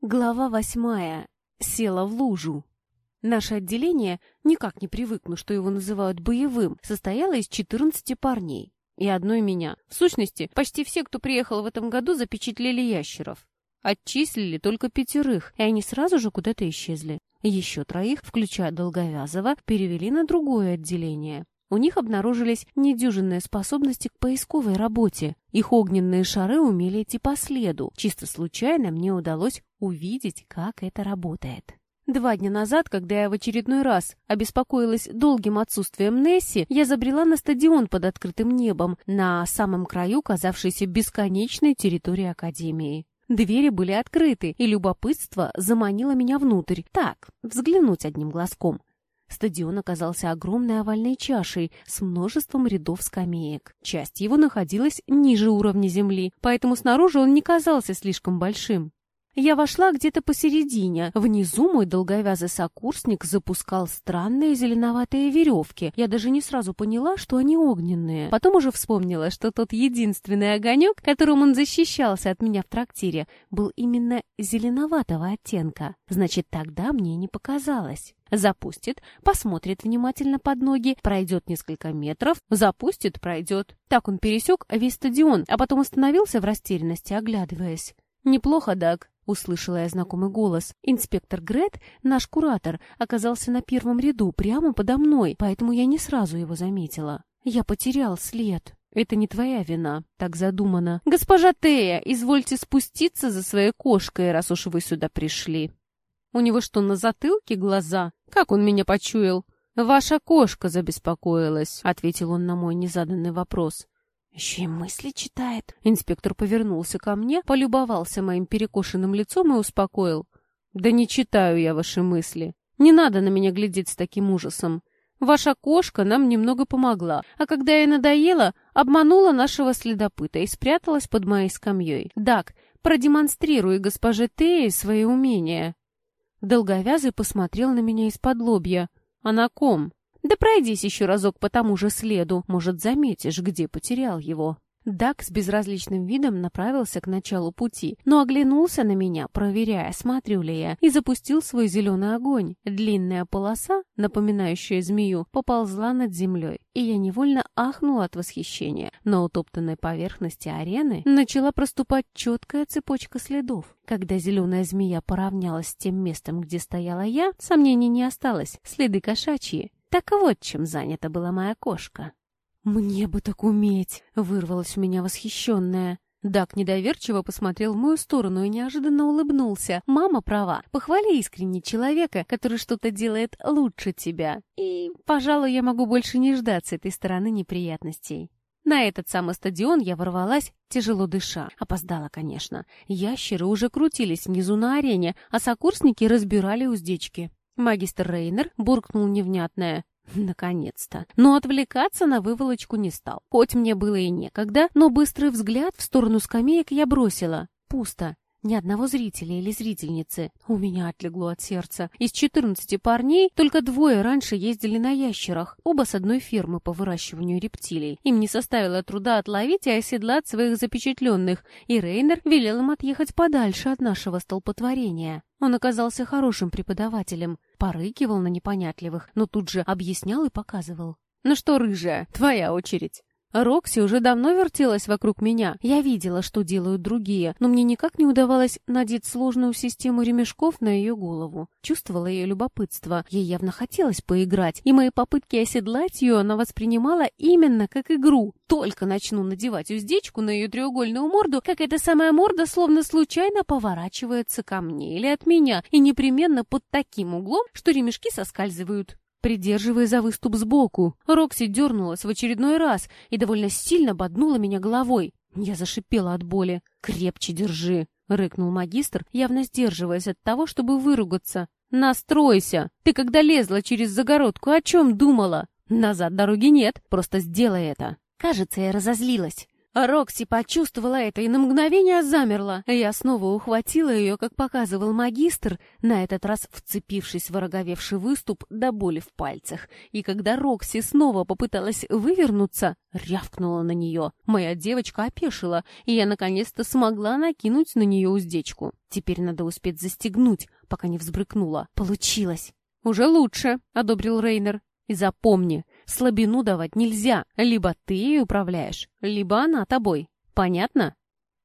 Глава восьмая. Села в лужу. Наше отделение, никак не привыкну, что его называют боевым, состояло из 14 парней. И одной меня. В сущности, почти все, кто приехал в этом году, запечатлели ящеров. Отчислили только пятерых, и они сразу же куда-то исчезли. Еще троих, включая Долговязова, перевели на другое отделение. У них обнаружились недюжинные способности к поисковой работе. Их огненные шары умели идти по следу. Чисто случайно мне удалось увидеть, как это работает. Два дня назад, когда я в очередной раз обеспокоилась долгим отсутствием Несси, я забрела на стадион под открытым небом, на самом краю казавшейся бесконечной территории Академии. Двери были открыты, и любопытство заманило меня внутрь. Так, взглянуть одним глазком. Стадион оказался огромной овальной чашей с множеством рядов скамеек. Часть его находилась ниже уровня земли, поэтому снаружи он не казался слишком большим. Я вошла где-то посередине. Внизу мой долговязый сокурсник запускал странные зеленоватые веревки. Я даже не сразу поняла, что они огненные. Потом уже вспомнила, что тот единственный огонек, которым он защищался от меня в трактире, был именно зеленоватого оттенка. Значит, тогда мне не показалось. Запустит, посмотрит внимательно под ноги, пройдет несколько метров, запустит, пройдет. Так он пересек весь стадион, а потом остановился в растерянности, оглядываясь. «Неплохо, Даг», — услышала я знакомый голос. Инспектор Грет, наш куратор, оказался на первом ряду, прямо подо мной, поэтому я не сразу его заметила. Я потерял след. «Это не твоя вина», — так задумано. «Госпожа Тея, извольте спуститься за своей кошкой, раз уж вы сюда пришли». «У него что, на затылке глаза? Как он меня почуял?» «Ваша кошка забеспокоилась», — ответил он на мой незаданный вопрос. Еще и мысли читает. Инспектор повернулся ко мне, полюбовался моим перекошенным лицом и успокоил. «Да не читаю я ваши мысли. Не надо на меня глядеть с таким ужасом. Ваша кошка нам немного помогла, а когда я надоела, обманула нашего следопыта и спряталась под моей скамьей. Дак, продемонстрируй госпоже Теи свои умения». Долговязый посмотрел на меня из-под лобья. «А на ком?» Да пройдись еще разок по тому же следу, может, заметишь, где потерял его». Дак с безразличным видом направился к началу пути, но оглянулся на меня, проверяя, смотрю ли я, и запустил свой зеленый огонь. Длинная полоса, напоминающая змею, поползла над землей, и я невольно ахнула от восхищения. На утоптанной поверхности арены начала проступать четкая цепочка следов. Когда зеленая змея поравнялась с тем местом, где стояла я, сомнений не осталось, следы кошачьи. Так вот, чем занята была моя кошка. «Мне бы так уметь!» — вырвалась у меня восхищенная. Дак недоверчиво посмотрел в мою сторону и неожиданно улыбнулся. «Мама права. Похвали искренне человека, который что-то делает лучше тебя. И, пожалуй, я могу больше не ждать с этой стороны неприятностей». На этот самый стадион я ворвалась, тяжело дыша. Опоздала, конечно. Ящеры уже крутились внизу на арене, а сокурсники разбирали уздечки. Магистр Рейнер буркнул невнятное. Наконец-то. Но отвлекаться на выволочку не стал. Хоть мне было и некогда, но быстрый взгляд в сторону скамеек я бросила. Пусто. Ни одного зрителя или зрительницы. У меня отлегло от сердца. Из 14 парней только двое раньше ездили на ящерах. Оба с одной фермы по выращиванию рептилий. Им не составило труда отловить и оседлать своих запечатленных. И Рейнер велел им отъехать подальше от нашего столпотворения. Он оказался хорошим преподавателем. Порыкивал на непонятливых, но тут же объяснял и показывал. «Ну что, рыжая, твоя очередь». Рокси уже давно вертелась вокруг меня. Я видела, что делают другие, но мне никак не удавалось надеть сложную систему ремешков на ее голову. Чувствовала ее любопытство. Ей явно хотелось поиграть, и мои попытки оседлать ее она воспринимала именно как игру. Только начну надевать уздечку на ее треугольную морду, как эта самая морда словно случайно поворачивается ко мне или от меня, и непременно под таким углом, что ремешки соскальзывают придерживая за выступ сбоку. Рокси дернулась в очередной раз и довольно сильно боднула меня головой. Я зашипела от боли. «Крепче держи!» — рыкнул магистр, явно сдерживаясь от того, чтобы выругаться. «Настройся! Ты когда лезла через загородку, о чем думала? Назад дороги нет, просто сделай это!» Кажется, я разозлилась. Рокси почувствовала это и на мгновение замерла. Я снова ухватила ее, как показывал магистр, на этот раз вцепившись в ороговевший выступ до боли в пальцах. И когда Рокси снова попыталась вывернуться, рявкнула на нее. Моя девочка опешила, и я наконец-то смогла накинуть на нее уздечку. Теперь надо успеть застегнуть, пока не взбрыкнула. Получилось. «Уже лучше», — одобрил Рейнер. «И запомни, слабину давать нельзя. Либо ты ей управляешь, либо она тобой. Понятно?»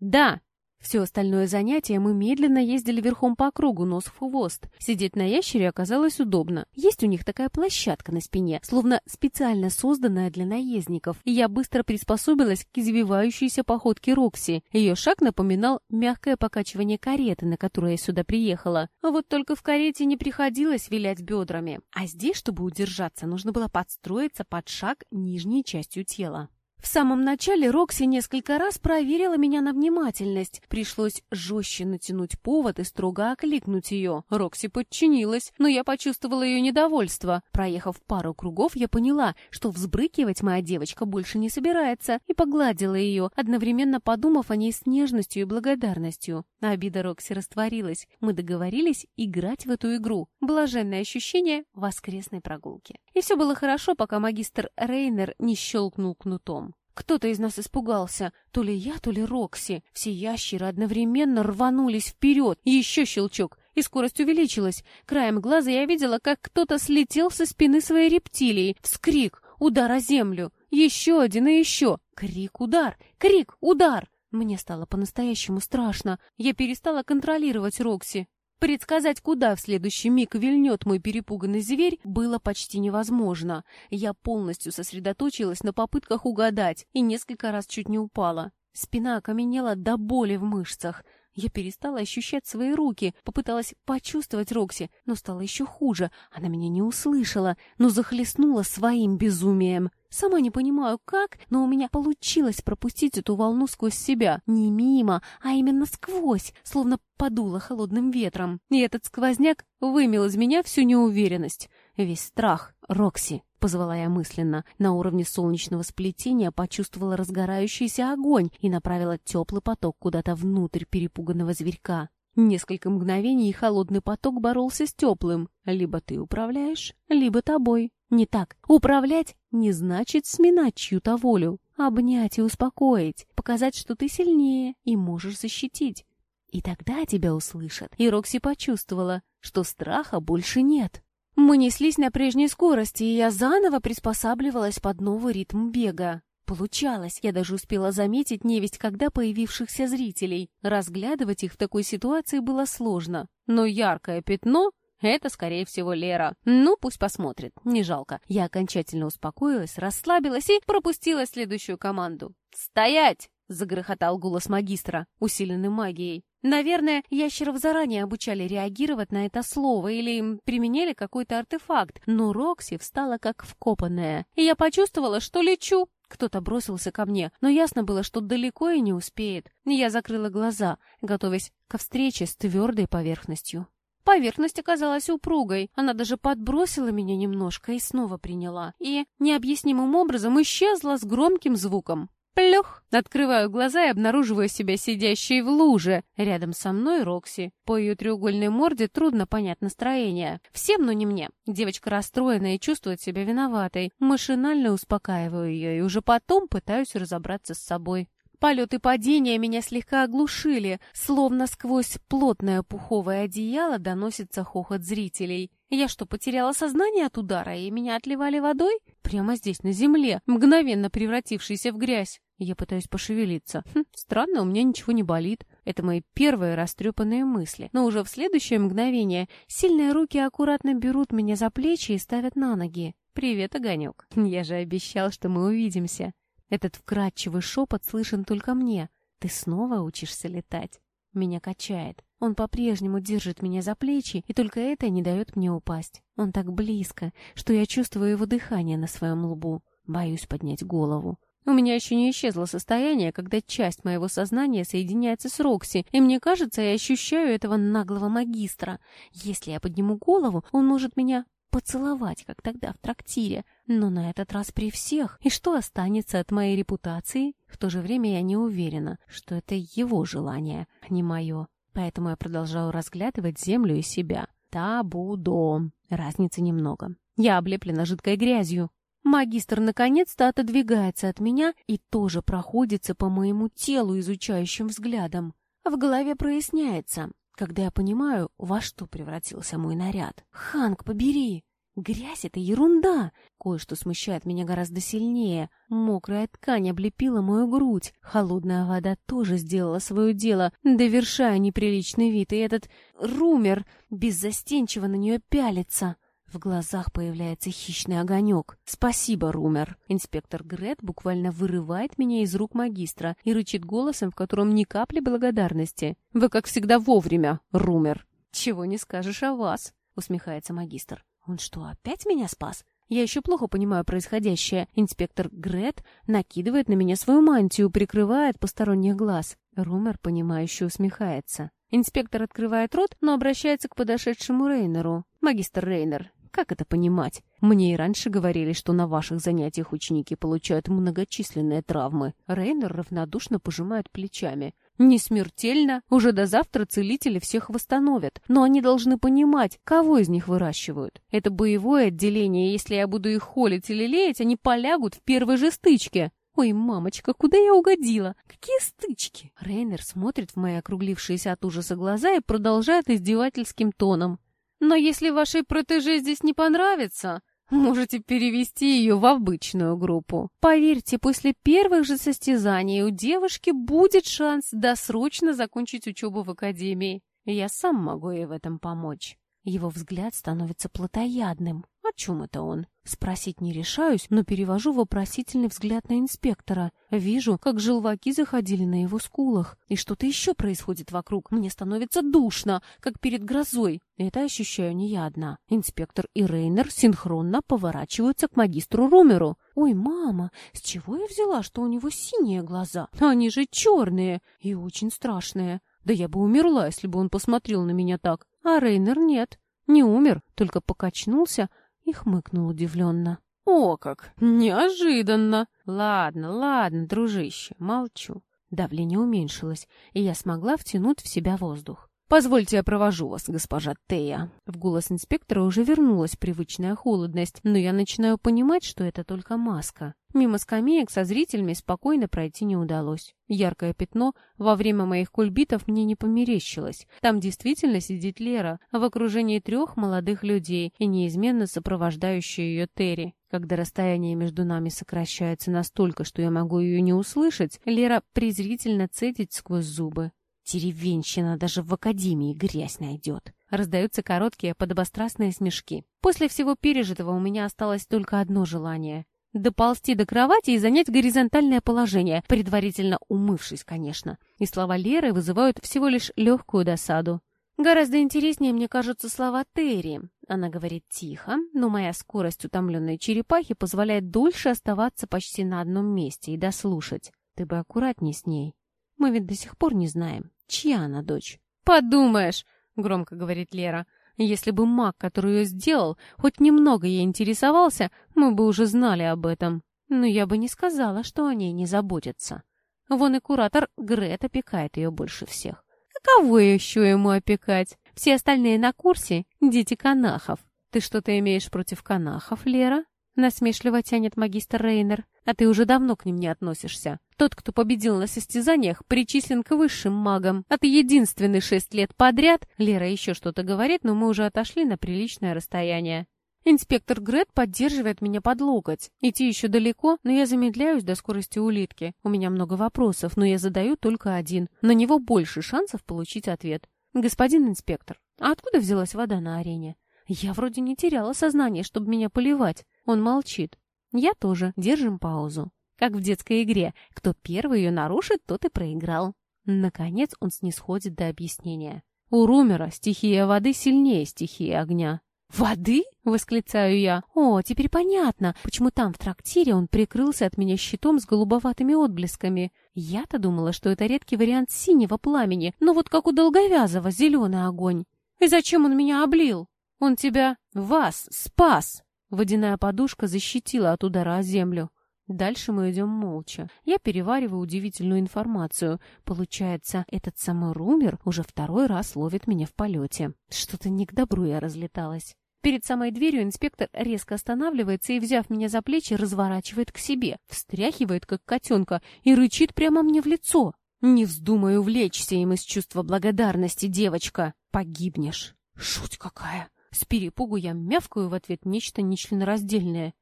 «Да», все остальное занятие мы медленно ездили верхом по кругу, нос в хвост. Сидеть на ящере оказалось удобно. Есть у них такая площадка на спине, словно специально созданная для наездников. И я быстро приспособилась к извивающейся походке Рокси. Ее шаг напоминал мягкое покачивание кареты, на которой я сюда приехала. А вот только в карете не приходилось вилять бедрами. А здесь, чтобы удержаться, нужно было подстроиться под шаг нижней частью тела. В самом начале Рокси несколько раз проверила меня на внимательность. Пришлось жестче натянуть повод и строго окликнуть ее. Рокси подчинилась, но я почувствовала ее недовольство. Проехав пару кругов, я поняла, что взбрыкивать моя девочка больше не собирается, и погладила ее, одновременно подумав о ней с нежностью и благодарностью. Обида Рокси растворилась. Мы договорились играть в эту игру. Блаженное ощущение воскресной прогулки. И все было хорошо, пока магистр Рейнер не щелкнул кнутом. Кто-то из нас испугался, то ли я, то ли Рокси. Все ящеры одновременно рванулись вперед. Еще щелчок, и скорость увеличилась. Краем глаза я видела, как кто-то слетел со спины своей рептилии. Вскрик, удар о землю. Еще один и еще. Крик, удар, крик, удар. Мне стало по-настоящему страшно. Я перестала контролировать Рокси. Предсказать, куда в следующий миг вильнет мой перепуганный зверь, было почти невозможно. Я полностью сосредоточилась на попытках угадать и несколько раз чуть не упала. Спина окаменела до боли в мышцах. Я перестала ощущать свои руки, попыталась почувствовать Рокси, но стало еще хуже. Она меня не услышала, но захлестнула своим безумием. Сама не понимаю, как, но у меня получилось пропустить эту волну сквозь себя. Не мимо, а именно сквозь, словно подуло холодным ветром. И этот сквозняк вымел из меня всю неуверенность. Весь страх. «Рокси!» — позвала я мысленно. На уровне солнечного сплетения почувствовала разгорающийся огонь и направила теплый поток куда-то внутрь перепуганного зверька. Несколько мгновений холодный поток боролся с теплым. Либо ты управляешь, либо тобой. Не так. Управлять не значит сминать чью-то волю. Обнять и успокоить. Показать, что ты сильнее и можешь защитить. И тогда тебя услышат. И Рокси почувствовала, что страха больше нет. Мы неслись на прежней скорости, и я заново приспосабливалась под новый ритм бега. Получалось, я даже успела заметить невесть когда появившихся зрителей. Разглядывать их в такой ситуации было сложно. Но яркое пятно — это, скорее всего, Лера. Ну, пусть посмотрит, не жалко. Я окончательно успокоилась, расслабилась и пропустила следующую команду. «Стоять!» — загрохотал голос магистра, усиленный магией. Наверное, ящеров заранее обучали реагировать на это слово или применяли какой-то артефакт, но Рокси встала как вкопанная, и я почувствовала, что лечу. Кто-то бросился ко мне, но ясно было, что далеко и не успеет. Я закрыла глаза, готовясь ко встрече с твердой поверхностью. Поверхность оказалась упругой. Она даже подбросила меня немножко и снова приняла. И необъяснимым образом исчезла с громким звуком. Плюх! Открываю глаза и обнаруживаю себя сидящей в луже. Рядом со мной Рокси. По ее треугольной морде трудно понять настроение. Всем, но не мне. Девочка расстроена и чувствует себя виноватой. Машинально успокаиваю ее и уже потом пытаюсь разобраться с собой. Полет и падение меня слегка оглушили, словно сквозь плотное пуховое одеяло доносится хохот зрителей. Я что, потеряла сознание от удара, и меня отливали водой? Прямо здесь, на земле, мгновенно превратившейся в грязь. Я пытаюсь пошевелиться. Хм, странно, у меня ничего не болит. Это мои первые растрепанные мысли. Но уже в следующее мгновение сильные руки аккуратно берут меня за плечи и ставят на ноги. «Привет, Огонек. Я же обещал, что мы увидимся». Этот вкрадчивый шепот слышен только мне. «Ты снова учишься летать?» Меня качает. Он по-прежнему держит меня за плечи, и только это не дает мне упасть. Он так близко, что я чувствую его дыхание на своем лбу. Боюсь поднять голову. У меня еще не исчезло состояние, когда часть моего сознания соединяется с Рокси, и мне кажется, я ощущаю этого наглого магистра. Если я подниму голову, он может меня поцеловать, как тогда в трактире, но на этот раз при всех. И что останется от моей репутации? В то же время я не уверена, что это его желание, а не мое. Поэтому я продолжаю разглядывать землю и себя. Табу-дом. Разницы немного. Я облеплена жидкой грязью. Магистр наконец-то отодвигается от меня и тоже проходится по моему телу изучающим взглядом. В голове проясняется, когда я понимаю, во что превратился мой наряд. «Ханк, побери!» Грязь — это ерунда. Кое-что смущает меня гораздо сильнее. Мокрая ткань облепила мою грудь. Холодная вода тоже сделала свое дело, довершая неприличный вид. И этот румер беззастенчиво на нее пялится. В глазах появляется хищный огонек. «Спасибо, Румер!» Инспектор Грет буквально вырывает меня из рук магистра и рычит голосом, в котором ни капли благодарности. «Вы, как всегда, вовремя, Румер!» «Чего не скажешь о вас!» — усмехается магистр. «Он что, опять меня спас?» Я еще плохо понимаю происходящее. Инспектор Грет накидывает на меня свою мантию, прикрывает посторонних глаз. Румер, понимающе усмехается. Инспектор открывает рот, но обращается к подошедшему Рейнеру. «Магистр Рейнер, как это понимать? Мне и раньше говорили, что на ваших занятиях ученики получают многочисленные травмы. Рейнер равнодушно пожимает плечами. Не смертельно. Уже до завтра целители всех восстановят. Но они должны понимать, кого из них выращивают. Это боевое отделение, если я буду их холить или леять, они полягут в первой же стычке. Ой, мамочка, куда я угодила? Какие стычки? Рейнер смотрит в мои округлившиеся от ужаса глаза и продолжает издевательским тоном. Но если вашей протеже здесь не понравится, можете перевести ее в обычную группу. Поверьте, после первых же состязаний у девушки будет шанс досрочно закончить учебу в академии. Я сам могу ей в этом помочь. Его взгляд становится плотоядным. О чем это он? Спросить не решаюсь, но перевожу вопросительный взгляд на инспектора. Вижу, как желваки заходили на его скулах. И что-то еще происходит вокруг. Мне становится душно, как перед грозой. Это ощущаю не я одна. Инспектор и Рейнер синхронно поворачиваются к магистру Румеру. «Ой, мама, с чего я взяла, что у него синие глаза? Они же черные и очень страшные. Да я бы умерла, если бы он посмотрел на меня так. А Рейнер нет. Не умер, только покачнулся, и хмыкнул удивленно. «О как! Неожиданно! Ладно, ладно, дружище, молчу». Давление уменьшилось, и я смогла втянуть в себя воздух. «Позвольте, я провожу вас, госпожа Тея». В голос инспектора уже вернулась привычная холодность, но я начинаю понимать, что это только маска. Мимо скамеек со зрителями спокойно пройти не удалось. Яркое пятно во время моих кульбитов мне не померещилось. Там действительно сидит Лера, в окружении трех молодых людей и неизменно сопровождающая ее Терри. Когда расстояние между нами сокращается настолько, что я могу ее не услышать, Лера презрительно цедит сквозь зубы. Деревенщина даже в академии грязь найдет. Раздаются короткие подобострастные смешки. После всего пережитого у меня осталось только одно желание — доползти до кровати и занять горизонтальное положение, предварительно умывшись, конечно. И слова Леры вызывают всего лишь легкую досаду. Гораздо интереснее, мне кажутся слова Терри. Она говорит тихо, но моя скорость утомленной черепахи позволяет дольше оставаться почти на одном месте и дослушать. Ты бы аккуратней с ней. Мы ведь до сих пор не знаем, чья она дочь. «Подумаешь!» — громко говорит Лера. «Если бы маг, который ее сделал, хоть немного ей интересовался, мы бы уже знали об этом. Но я бы не сказала, что о ней не заботятся. Вон и куратор Грет опекает ее больше всех. Кого еще ему опекать? Все остальные на курсе — дети канахов. Ты что-то имеешь против канахов, Лера?» Насмешливо тянет магистр Рейнер. А ты уже давно к ним не относишься. Тот, кто победил на состязаниях, причислен к высшим магам. А ты единственный шесть лет подряд... Лера еще что-то говорит, но мы уже отошли на приличное расстояние. Инспектор Грет поддерживает меня под локоть. Идти еще далеко, но я замедляюсь до скорости улитки. У меня много вопросов, но я задаю только один. На него больше шансов получить ответ. Господин инспектор, а откуда взялась вода на арене? Я вроде не теряла сознание, чтобы меня поливать. Он молчит. Я тоже. Держим паузу. Как в детской игре. Кто первый ее нарушит, тот и проиграл. Наконец он снисходит до объяснения. У Румера стихия воды сильнее стихии огня. «Воды?» — восклицаю я. «О, теперь понятно, почему там, в трактире, он прикрылся от меня щитом с голубоватыми отблесками. Я-то думала, что это редкий вариант синего пламени, но вот как у Долговязова зеленый огонь. И зачем он меня облил?» Он тебя, вас, спас!» Водяная подушка защитила от удара о землю. Дальше мы идем молча. Я перевариваю удивительную информацию. Получается, этот самый Румер уже второй раз ловит меня в полете. Что-то не к добру я разлеталась. Перед самой дверью инспектор резко останавливается и, взяв меня за плечи, разворачивает к себе, встряхивает, как котенка, и рычит прямо мне в лицо. «Не вздумай увлечься им из чувства благодарности, девочка! Погибнешь!» Шуть какая! С перепугу я мявкаю в ответ нечто нечленораздельное.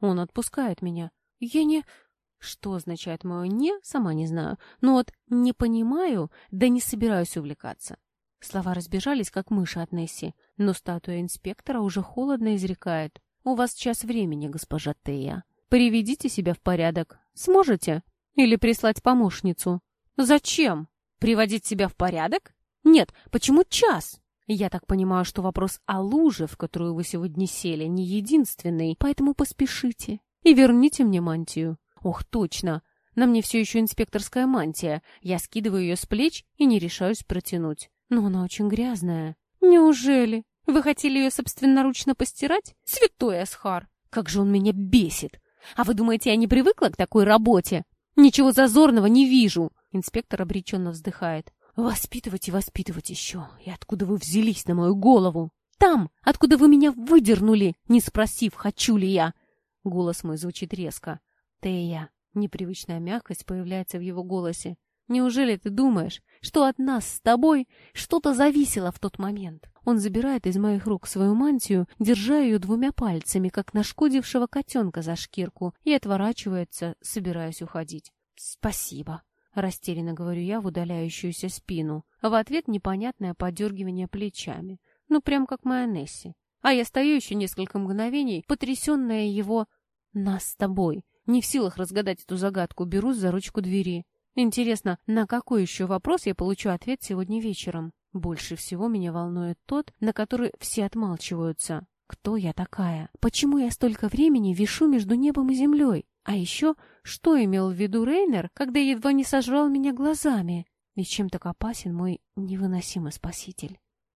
Он отпускает меня. Я не... Что означает мое «не», сама не знаю. Но вот «не понимаю», да не собираюсь увлекаться. Слова разбежались, как мыши от Несси, но статуя инспектора уже холодно изрекает. «У вас час времени, госпожа Тея. Приведите себя в порядок. Сможете? Или прислать помощницу?» «Зачем? Приводить себя в порядок? Нет, почему час?» Я так понимаю, что вопрос о луже, в которую вы сегодня сели, не единственный, поэтому поспешите и верните мне мантию. Ох, точно! На мне все еще инспекторская мантия. Я скидываю ее с плеч и не решаюсь протянуть. Но она очень грязная. Неужели? Вы хотели ее собственноручно постирать? Святой Асхар! Как же он меня бесит! А вы думаете, я не привыкла к такой работе? Ничего зазорного не вижу. Инспектор обреченно вздыхает. Воспитывать и воспитывать еще. И откуда вы взялись на мою голову? Там, откуда вы меня выдернули, не спросив, хочу ли я. Голос мой звучит резко. Тея. Непривычная мягкость появляется в его голосе. Неужели ты думаешь, что от нас с тобой что-то зависело в тот момент? Он забирает из моих рук свою мантию, держа ее двумя пальцами, как нашкодившего котенка за шкирку, и отворачивается, собираясь уходить. «Спасибо», Растерянно говорю я в удаляющуюся спину. В ответ непонятное подергивание плечами. Ну, прям как моя Несси. А я стою еще несколько мгновений, потрясенная его «нас с тобой». Не в силах разгадать эту загадку, берусь за ручку двери. Интересно, на какой еще вопрос я получу ответ сегодня вечером? Больше всего меня волнует тот, на который все отмалчиваются. Кто я такая? Почему я столько времени вишу между небом и землей? А еще, что имел в виду Рейнер, когда едва не сожрал меня глазами? И чем так опасен мой невыносимый спаситель?